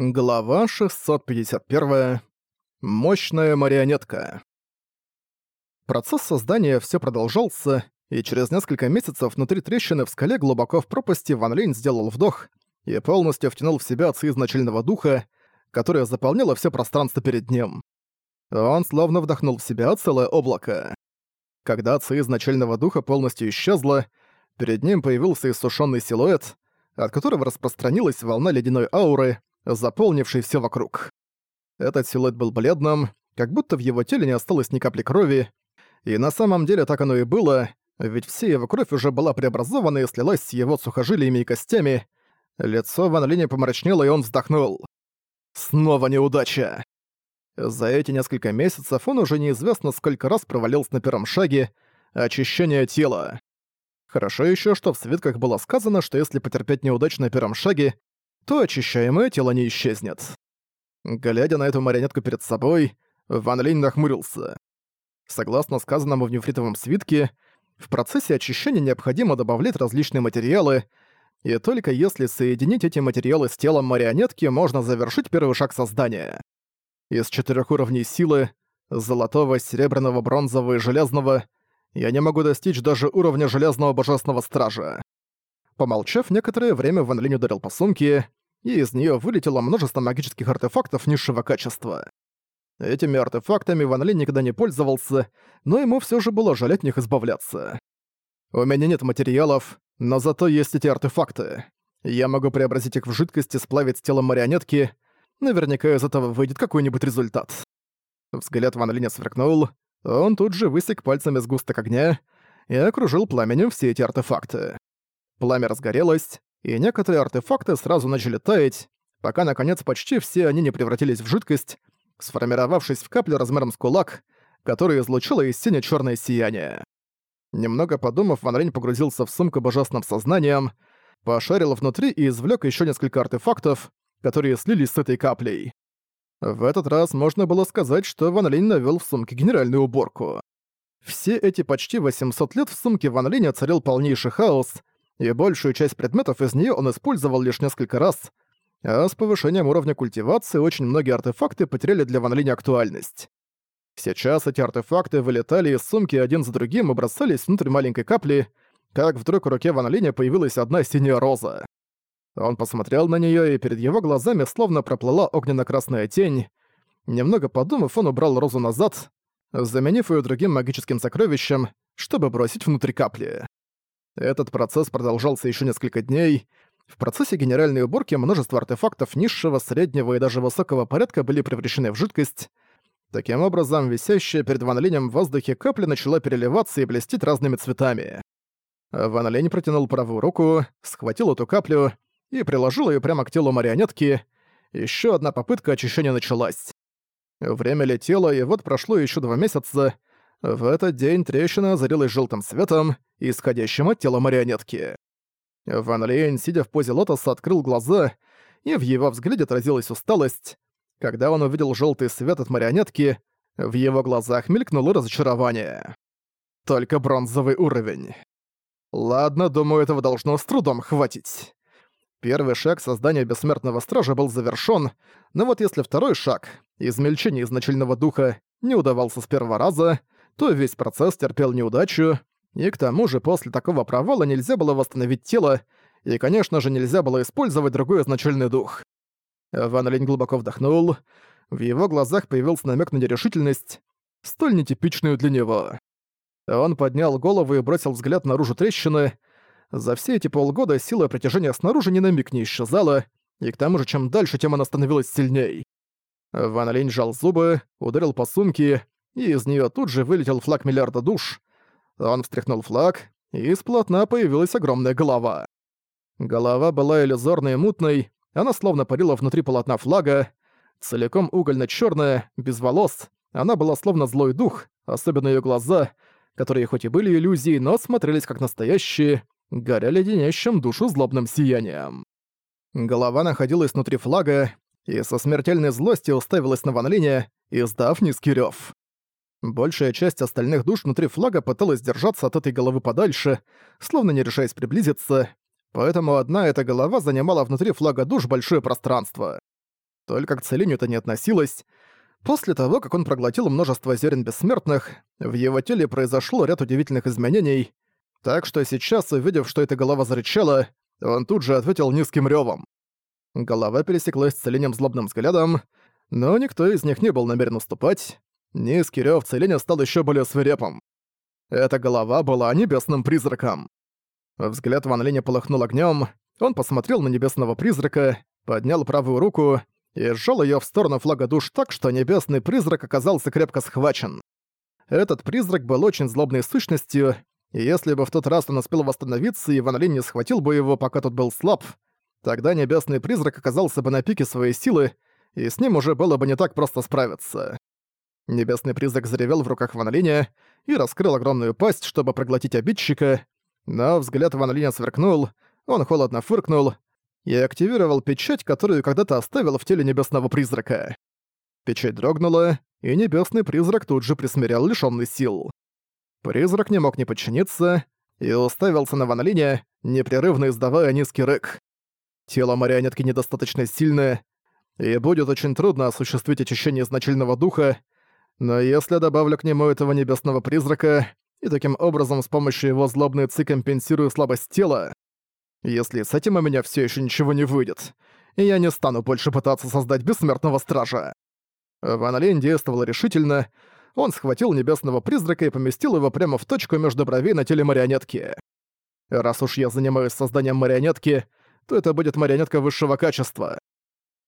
Глава 651. Мощная марионетка. Процесс создания все продолжался, и через несколько месяцев внутри трещины в скале глубоко в пропасти Ван Линь сделал вдох и полностью втянул в себя ци изначального духа, которая заполняла все пространство перед ним. Он словно вдохнул в себя целое облако. Когда ци изначального духа полностью исчезла, перед ним появился иссушенный силуэт, от которого распространилась волна ледяной ауры, заполнивший все вокруг. Этот силуэт был бледным, как будто в его теле не осталось ни капли крови, и на самом деле так оно и было, ведь вся его кровь уже была преобразована и слилась с его сухожилиями и костями. Лицо Ван Линя помрачнело, и он вздохнул. Снова неудача. За эти несколько месяцев он уже неизвестно сколько раз провалился на первом шаге очищения тела. Хорошо еще, что в свитках было сказано, что если потерпеть неудачу на первом шаге, то очищаемое тело не исчезнет. Глядя на эту марионетку перед собой, Ван Линь нахмурился. Согласно сказанному в нефритовом свитке, в процессе очищения необходимо добавлять различные материалы, и только если соединить эти материалы с телом марионетки, можно завершить первый шаг создания. Из четырех уровней силы — золотого, серебряного, бронзового и железного — я не могу достичь даже уровня железного божественного стража. Помолчав некоторое время, Ван Линь ударил по сумке, и из нее вылетело множество магических артефактов низшего качества. Этими артефактами Ван Линь никогда не пользовался, но ему все же было жаль от них избавляться. «У меня нет материалов, но зато есть эти артефакты. Я могу преобразить их в жидкость и сплавить с телом марионетки. Наверняка из этого выйдет какой-нибудь результат». Взгляд Ван Линя сверкнул, он тут же высек пальцами сгусток огня и окружил пламенем все эти артефакты. Пламя разгорелось, и некоторые артефакты сразу начали таять, пока, наконец, почти все они не превратились в жидкость, сформировавшись в каплю размером с кулак, которая излучила из сине черное сияние. Немного подумав, Ван Рейн погрузился в сумку божественным сознанием, пошарил внутри и извлек еще несколько артефактов, которые слились с этой каплей. В этот раз можно было сказать, что Ван Линь навёл в сумке генеральную уборку. Все эти почти 800 лет в сумке Ван Линя царил полнейший хаос, и большую часть предметов из нее он использовал лишь несколько раз, а с повышением уровня культивации очень многие артефакты потеряли для Ван Линя актуальность. Сейчас эти артефакты вылетали из сумки один за другим и бросались внутрь маленькой капли, как вдруг в руке Ван Линя появилась одна синяя роза. Он посмотрел на нее, и перед его глазами словно проплыла огненно-красная тень. Немного подумав, он убрал розу назад, заменив ее другим магическим сокровищем, чтобы бросить внутрь капли. Этот процесс продолжался еще несколько дней. В процессе генеральной уборки множество артефактов низшего, среднего и даже высокого порядка были превращены в жидкость. Таким образом, висящая перед Ван Линем в воздухе капля начала переливаться и блестеть разными цветами. Ван Линь протянул правую руку, схватил эту каплю и приложил ее прямо к телу марионетки. Еще одна попытка очищения началась. Время летело, и вот прошло еще два месяца, в этот день трещина озарилась желтым светом, исходящим от тела марионетки. Ван Лейн, сидя в позе лотоса, открыл глаза, и в его взгляде отразилась усталость. Когда он увидел желтый свет от марионетки, в его глазах мелькнуло разочарование. Только бронзовый уровень. Ладно, думаю, этого должно с трудом хватить. Первый шаг создания бессмертного стража был завершён, но вот если второй шаг, измельчение изначального духа, не удавался с первого раза, то весь процесс терпел неудачу, и к тому же после такого провала нельзя было восстановить тело, и, конечно же, нельзя было использовать другой изначальный дух. Ван Линь глубоко вдохнул, в его глазах появился намек на нерешительность, столь нетипичную для него. Он поднял голову и бросил взгляд наружу трещины. За все эти полгода сила притяжения снаружи ни на миг не исчезала, и к тому же чем дальше, тем она становилась сильней. Ван Линь сжал зубы, ударил по сумке, и из нее тут же вылетел флаг миллиарда душ. Он встряхнул флаг, и из полотна появилась огромная голова. Голова была иллюзорной и мутной, она словно парила внутри полотна флага, целиком угольно черная без волос, она была словно злой дух, особенно ее глаза, которые хоть и были иллюзией, но смотрелись как настоящие, горя леденящим душу злобным сиянием. Голова находилась внутри флага, и со смертельной злостью уставилась на Ван Линя, издав низкий рёв. Большая часть остальных душ внутри флага пыталась держаться от этой головы подальше, словно не решаясь приблизиться, поэтому одна эта голова занимала внутри флага душ большое пространство. только к Целиню это не относилось. После того, как он проглотил множество зерен бессмертных, в его теле произошло ряд удивительных изменений, так что сейчас, увидев, что эта голова зарычала, он тут же ответил низким рёвом. Голова пересеклась с Целинем злобным взглядом, но никто из них не был намерен уступать. Низкий рёв Целиня стал ещё более свирепым. Эта голова была небесным призраком. Взгляд Ван Линя полыхнул огнём, он посмотрел на небесного призрака, поднял правую руку и сжал её в сторону флага душ так, что небесный призрак оказался крепко схвачен. Этот призрак был очень злобной сущностью, и если бы в тот раз он успел восстановиться и Ван Линь не схватил бы его, пока тот был слаб, тогда небесный призрак оказался бы на пике своей силы, и с ним уже было бы не так просто справиться. Небесный призрак заревел в руках Ван Линя и раскрыл огромную пасть, чтобы проглотить обидчика, но взгляд Ван Линя сверкнул, он холодно фыркнул и активировал печать, которую когда-то оставил в теле небесного призрака. Печать дрогнула, и небесный призрак тут же присмирял лишённый сил. Призрак не мог не подчиниться и уставился на Ван Линя, непрерывно издавая низкий рык. Тело марионетки недостаточно сильное, и будет очень трудно осуществить очищение изначального духа, но если добавлю к нему этого небесного призрака, и таким образом с помощью его злобной ци компенсирую слабость тела, если с этим у меня все еще ничего не выйдет, я не стану больше пытаться создать бессмертного стража. Ван Линь действовал решительно, он схватил небесного призрака и поместил его прямо в точку между бровей на теле марионетки. Раз уж я занимаюсь созданием марионетки, то это будет марионетка высшего качества.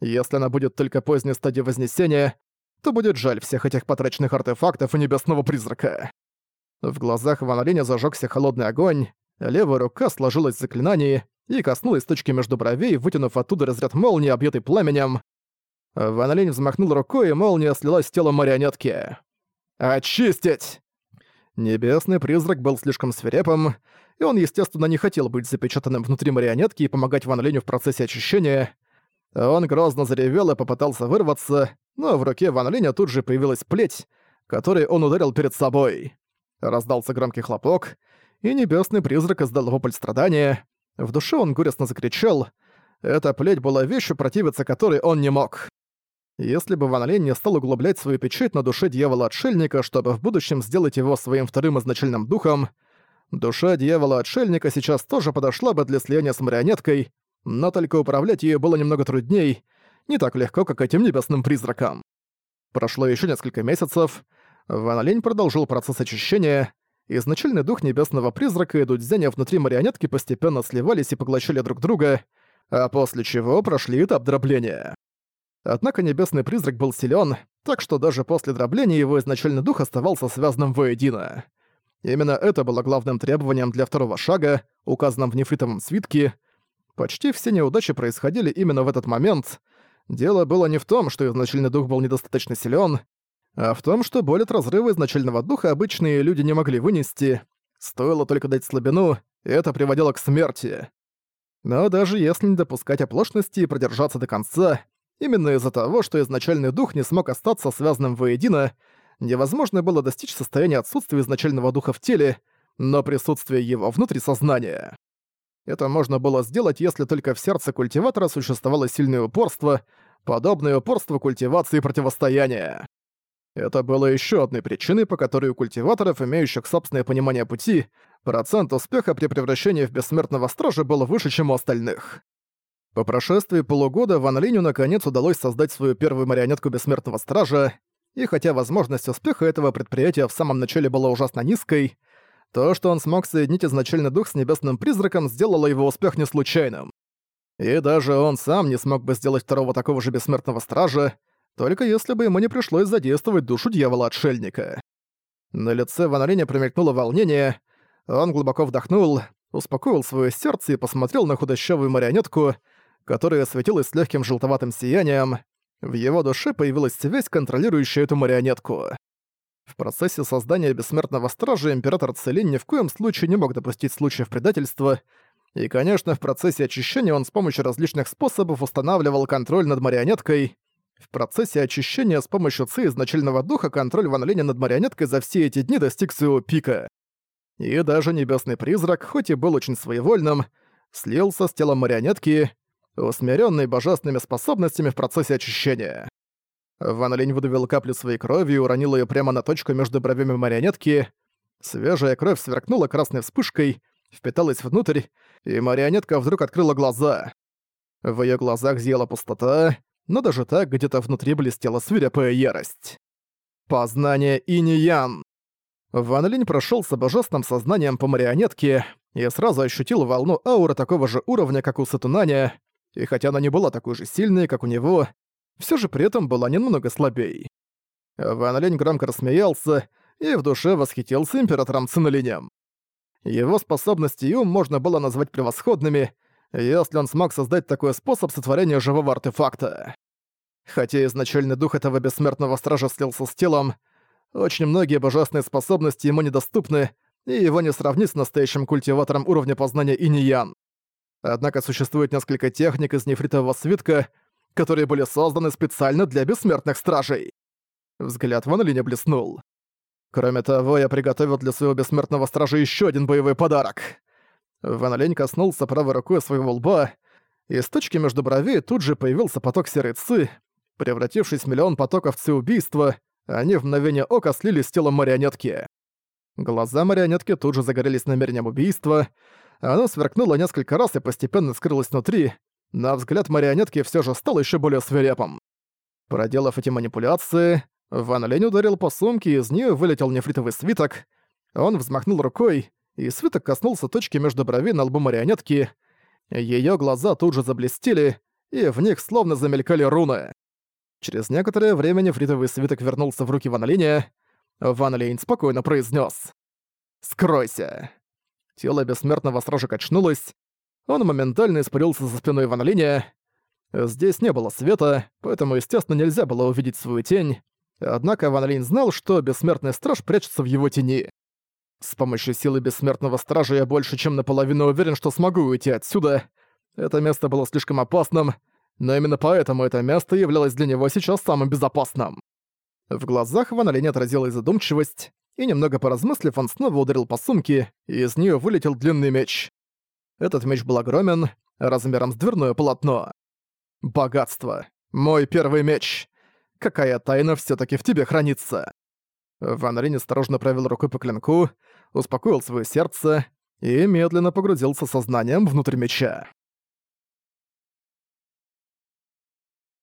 Если она будет только поздней стадии Вознесения, то будет жаль всех этих потраченных артефактов и небесного призрака. В глазах Ван Линя зажёгся холодный огонь, левая рука сложилась в заклинании и коснулась точки между бровей, вытянув оттуда разряд молнии, объятый пламенем. Ван Линь взмахнул рукой, и молния слилась с телом марионетки. «Очистить!» Небесный призрак был слишком свирепым, и он, естественно, не хотел быть запечатанным внутри марионетки и помогать Ван Линю в процессе очищения. Он грозно заревел и попытался вырваться, но в руке Ван Линя тут же появилась плеть, которой он ударил перед собой. Раздался громкий хлопок, и небесный призрак издал вопль страдания. В душе он горестно закричал. Эта плеть была вещью, противиться которой он не мог. Если бы Ван Линь не стал углублять свою печать на душе дьявола-отшельника, чтобы в будущем сделать его своим вторым изначальным духом, душа дьявола-отшельника сейчас тоже подошла бы для слияния с марионеткой, но только управлять ею было немного трудней, не так легко, как этим небесным призракам. Прошло еще несколько месяцев, Ван Линь продолжил процесс очищения, изначальный дух небесного призрака и дудзяня внутри марионетки постепенно сливались и поглощали друг друга, а после чего прошли этап дробления. Однако небесный призрак был силен, так что даже после дробления его изначальный дух оставался связанным воедино. Именно это было главным требованием для второго шага, указанном в нефритовом свитке. Почти все неудачи происходили именно в этот момент. Дело было не в том, что изначальный дух был недостаточно силен, а в том, что боль от разрыва изначального духа обычные люди не могли вынести. Стоило только дать слабину, и это приводило к смерти. Но даже если не допускать оплошности и продержаться до конца, именно из-за того, что изначальный дух не смог остаться связанным воедино, невозможно было достичь состояния отсутствия изначального духа в теле, но присутствия его внутри сознания. Это можно было сделать, если только в сердце культиватора существовало сильное упорство, подобное упорству культивации противостояния. Это было еще одной причиной, по которой у культиваторов, имеющих собственное понимание пути, процент успеха при превращении в бессмертного стража был выше, чем у остальных. По прошествии полугода Ван Линю наконец удалось создать свою первую марионетку бессмертного стража, и хотя возможность успеха этого предприятия в самом начале была ужасно низкой, то, что он смог соединить изначальный дух с небесным призраком, сделало его успех не случайным. И даже он сам не смог бы сделать второго такого же бессмертного стража, только если бы ему не пришлось задействовать душу дьявола-отшельника. На лице Ван Линя промелькнуло волнение, он глубоко вдохнул, успокоил свое сердце и посмотрел на худощавую марионетку, которая светилась легким желтоватым сиянием. В его душе появилась связь, контролирующая эту марионетку. В процессе создания Бессмертного Стража Император Целин ни в коем случае не мог допустить случаев предательства, и, конечно, в процессе очищения он с помощью различных способов устанавливал контроль над марионеткой, в процессе очищения с помощью ци изначального духа контроль Ван Линя над марионеткой за все эти дни достиг своего пика. И даже Небесный Призрак, хоть и был очень своевольным, слился с телом марионетки, усмиренный божественными способностями в процессе очищения. Ван Линь выдавил каплю своей крови и уронил ее прямо на точку между бровями марионетки. Свежая кровь сверкнула красной вспышкой, впиталась внутрь, и марионетка вдруг открыла глаза. В ее глазах зияла пустота, но даже так где-то внутри блестела свирепая ярость. Познание инь-ян. Ван Линь прошёлся божественным сознанием по марионетке и сразу ощутил волну ауры такого же уровня, как у Сатунаня, и хотя она не была такой же сильной, как у него, все же при этом была немного слабей. Ван Линь громко рассмеялся и в душе восхитился императором Цинолинем. Его способности и ум можно было назвать превосходными, если он смог создать такой способ сотворения живого артефакта. Хотя изначальный дух этого бессмертного стража слился с телом, очень многие божественные способности ему недоступны, и его не сравнить с настоящим культиватором уровня познания Иниян. Однако существует несколько техник из нефритового свитка, которые были созданы специально для бессмертных стражей. Взгляд Ван Линя блеснул. Кроме того, я приготовил для своего бессмертного стража еще один боевой подарок. Ван Линь коснулся правой рукой своего лба, и с точки между бровей тут же появился поток серой ци. Превратившись в миллион потоков ци убийства, они в мгновение ока слились с телом марионетки. Глаза марионетки тут же загорелись намерением убийства, оно сверкнуло несколько раз и постепенно скрылось внутри, но взгляд марионетки все же стал еще более свирепым. Проделав эти манипуляции, Ван Лень ударил по сумке, из нее вылетел нефритовый свиток. Он взмахнул рукой, и свиток коснулся точки между бровей на лбу марионетки. Ее глаза тут же заблестели, и в них словно замелькали руны. Через некоторое время нефритовый свиток вернулся в руки Ван Линя. Ван Линь спокойно произнес: «Скройся!» Тело бессмертного стража качнулось. Он моментально испарился за спиной Ван Линя. Здесь не было света, поэтому, естественно, нельзя было увидеть свою тень. Однако Ван Линь знал, что бессмертный страж прячется в его тени. С помощью силы бессмертного стража я больше чем наполовину уверен, что смогу уйти отсюда. Это место было слишком опасным, но именно поэтому это место являлось для него сейчас самым безопасным. В глазах Ван Линь отразилась задумчивость, и немного поразмыслив, он снова ударил по сумке, и из нее вылетел длинный меч. Этот меч был огромен, размером с дверное полотно. Богатство. Мой первый меч. Какая тайна все таки в тебе хранится? Ван Рин осторожно провел рукой по клинку, успокоил свое сердце и медленно погрузился сознанием внутрь меча.